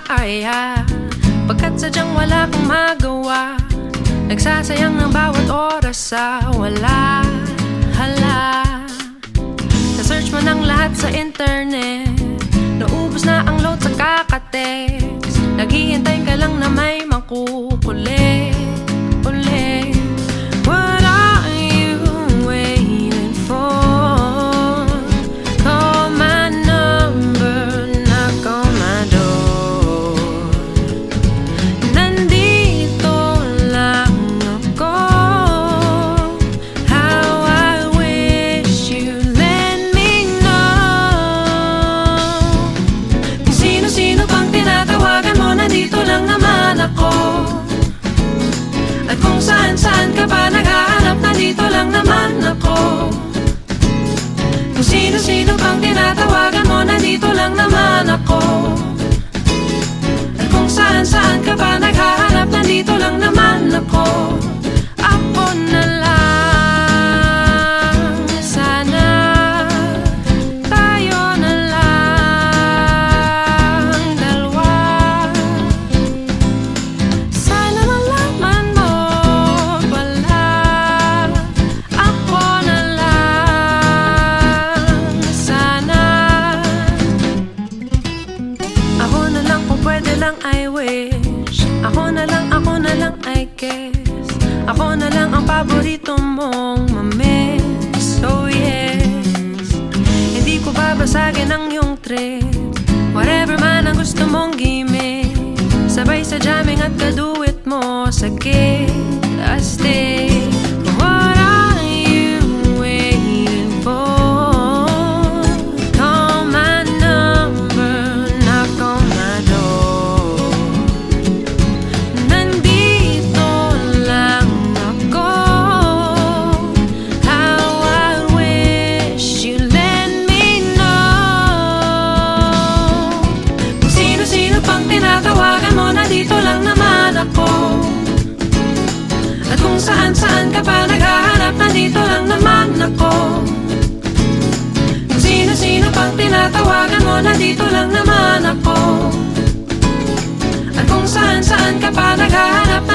kaya Pagkat sadyang wala kang magawa Nagsasayang ng bawat oras sa wala Hala. Na-search mo ng lahat sa internet about lang I wish. Ako na lang, ako na lang I guess. Ako na lang ang paborito mong mamiss Oh yes. Hindi ko babasagin ang iyong trip Whatever man ang gusto mong gimmick Sabay sa jamming at kaduit mo sa gig Astig At kung saan-saan ka pa naghahanap Nandito lang naman ako. Sino-sino pang tinatawagan mo Nandito lang naman ako. At kung saan-saan ka pa naghahanap